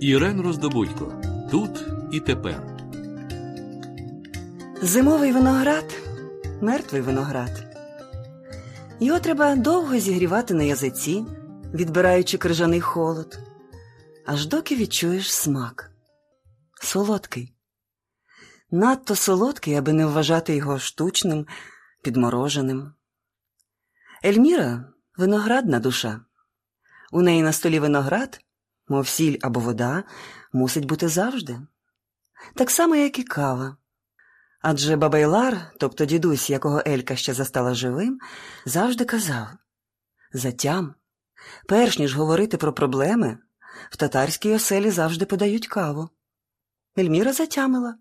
Ірен Роздобудько. Тут і тепер. Зимовий виноград мертвий виноград. Його треба довго зігрівати на язиці, відбираючи крижаний холод, аж доки відчуєш смак. Солодкий. Надто солодкий, аби не вважати його штучним, підмороженим. Ельміра виноградна душа. У неї на столі виноград, мов сіль або вода, мусить бути завжди. Так само, як і кава. Адже Бабайлар, тобто дідусь, якого Елька ще застала живим, завжди казав Затям, перш ніж говорити про проблеми, в татарській оселі завжди подають каву. Ельміра затямила.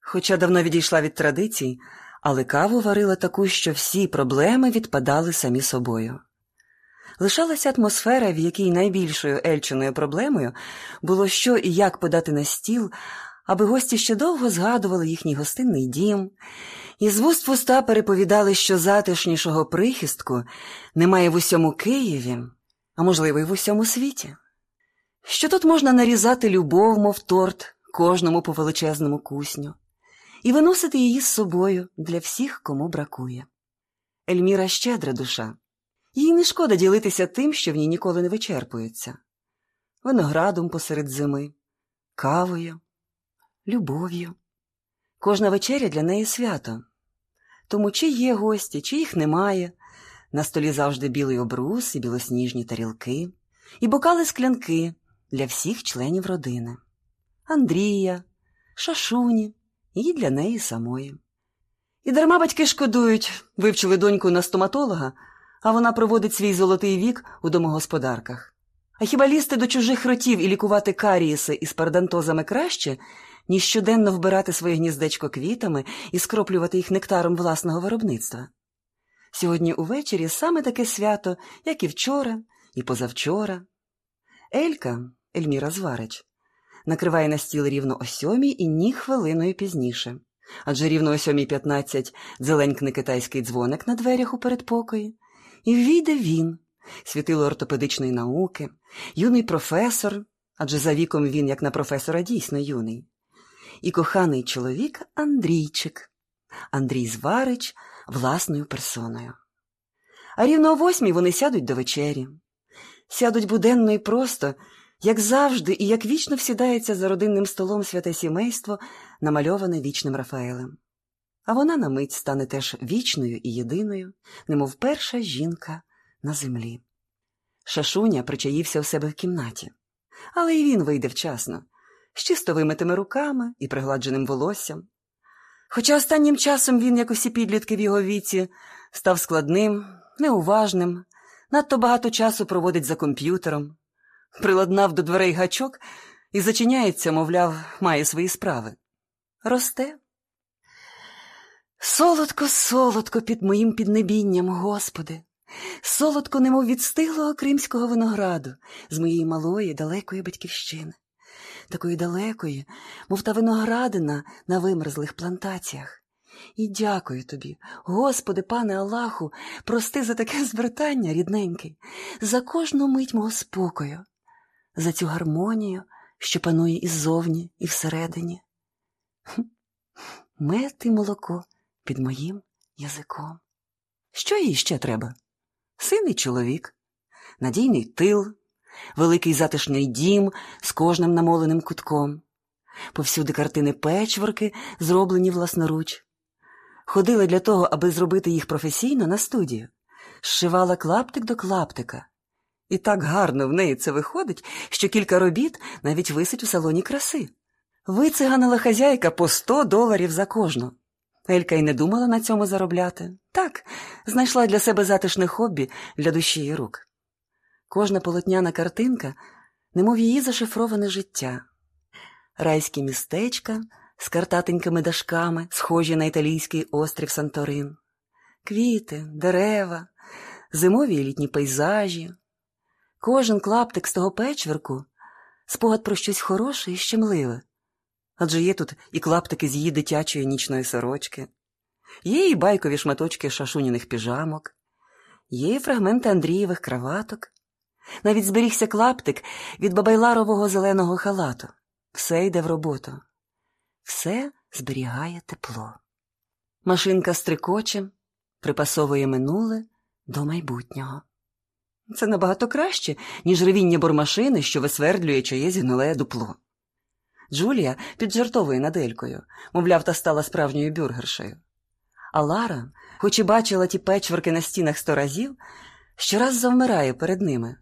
Хоча давно відійшла від традицій, але каву варила таку, що всі проблеми відпадали самі собою. Лишалася атмосфера, в якій найбільшою ельчиною проблемою було що і як подати на стіл, аби гості ще довго згадували їхній гостинний дім, і з вуст в уста переповідали, що затишнішого прихистку немає в усьому Києві, а можливо, й в усьому світі. Що тут можна нарізати любов, мов торт, кожному по величезному кусню, і виносити її з собою для всіх, кому бракує. Ельміра щедра душа. Їй не шкода ділитися тим, що в ній ніколи не вичерпується виноградом посеред зими, кавою, любов'ю. Кожна вечеря для неї свято. Тому чи є гості, чи їх немає. На столі завжди білий обрус і білосніжні тарілки, і бокали склянки для всіх членів родини Андрія, Шашуні і для неї самої. І дарма батьки шкодують, вивчили доньку на стоматолога, а вона проводить свій золотий вік у домогосподарках. А хіба лізти до чужих ротів і лікувати карієси із парадонтозами краще, ніж щоденно вбирати своє гніздечко квітами і скроплювати їх нектаром власного виробництва? Сьогодні увечері саме таке свято, як і вчора, і позавчора. Елька, Ельміра Зварич, накриває на стіл рівно о сьомій і ні хвилиною пізніше. Адже рівно о сьомій п'ятнадцять зеленькне китайський дзвоник на дверях у передпокої, і ввійде він, світило ортопедичної науки, юний професор, адже за віком він, як на професора, дійсно юний, і коханий чоловік Андрійчик, Андрій Зварич власною персоною. А рівно о восьмій вони сядуть до вечері, сядуть буденно і просто, як завжди, і як вічно всідається за родинним столом святе сімейство, намальоване вічним Рафаелем. А вона на мить стане теж вічною і єдиною, немов перша жінка на землі. Шашуня причаївся у себе в кімнаті, але й він вийде вчасно, з чисто вимитими руками і пригладженим волоссям. Хоча останнім часом він, як усі підлітки в його віці, став складним, неуважним, надто багато часу проводить за комп'ютером, приладнав до дверей гачок і зачиняється, мовляв, має свої справи. Росте. Солодко, солодко під моїм піднебінням, Господи, солодко, немов від стиглого кримського винограду з моєї малої, далекої батьківщини, такої далекої, мов та виноградина на вимерзлих плантаціях. І дякую тобі, Господи, пане Аллаху, прости за таке звертання, рідненький, за кожну мить мого спокою, за цю гармонію, що панує і ззовні, і всередині. Мед і молоко під моїм язиком. Що їй ще треба? Син і чоловік, надійний тил, великий затишний дім з кожним намоленим кутком, повсюди картини печворки, зроблені власноруч. Ходила для того, аби зробити їх професійно на студію, зшивала клаптик до клаптика. І так гарно в неї це виходить, що кілька робіт навіть висить у салоні краси. Вициганила хазяйка по сто доларів за кожну. Елька й не думала на цьому заробляти. Так, знайшла для себе затишне хобі для душі і рук. Кожна полотняна картинка, немов її зашифроване життя, райські містечка з картатенькими дашками, схожі на італійський острів Санторин, квіти, дерева, зимові і літні пейзажі. Кожен клаптик з того печверку спогад про щось хороше і щемливе. Адже є тут і клаптики з її дитячої нічної сорочки, є і байкові шматочки шашуніних піжамок, є і фрагменти Андрієвих краваток, Навіть зберігся клаптик від бабайларового зеленого халату. Все йде в роботу. Все зберігає тепло. Машинка стрикоче, припасовує минуле до майбутнього. Це набагато краще, ніж ревіння бормашини, що висвердлює чиєсь гниле дупло. Джулія піджартовує над Елькою, мовляв, та стала справжньою бюргершею. А Лара, хоч і бачила ті печверки на стінах сто разів, щораз завмирає перед ними,